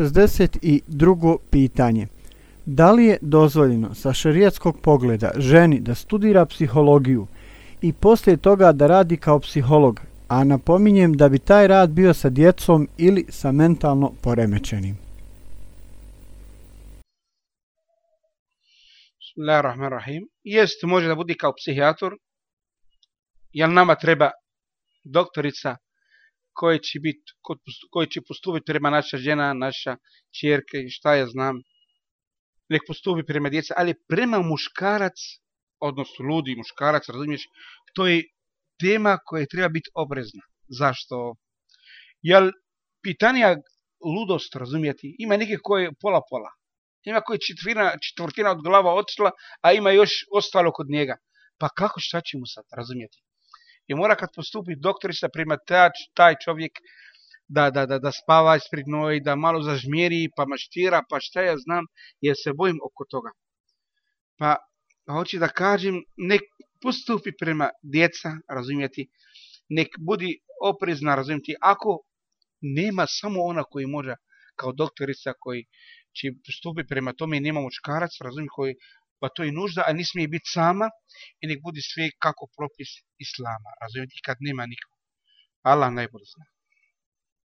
62. pitanje. Da li je dozvoljeno sa šerijatskog pogleda ženi da studira psihologiju i poslije toga da radi kao psiholog, a napominjem da bi taj rad bio sa djecom ili sa mentalno poremećenim? Bismillahirrahmanirrahim. Jest, može da budi kao psihijator, jel nama treba doktorica koje će, biti, koji će postupiti prema naša žena, naša čjerka i šta ja znam, nek postupi prema djeca, ali prema muškarac, odnosno ludi muškarac, razumiješ, to je tema koja treba biti obrezna. Zašto? Jel pitanja ludost, razumijeti, ima neke koje pola-pola. Ima koji četvrtina, četvrtina od glava odšla, a ima još ostalo kod njega. Pa kako šta ćemo sad, razumijeti? I mora kad postupi doktorica prema taj, taj čovjek da, da, da, da spava ispred noj, da malo zažmjeri, pa maštira, pa šta ja znam, jer se bojim oko toga. Pa, hoću da kažem, nek postupi prema djeca, razumijeti, nek budi oprezna, razumijeti, ako nema samo ona koji može, kao doktorica koji će postupi prema tome i nema muškarac, razumijeti, koji pa to je nužda, a ne smije biti sama i nek bude sve kako propis islama, razumijeti, kad nema nikog. Allah najbolje zna.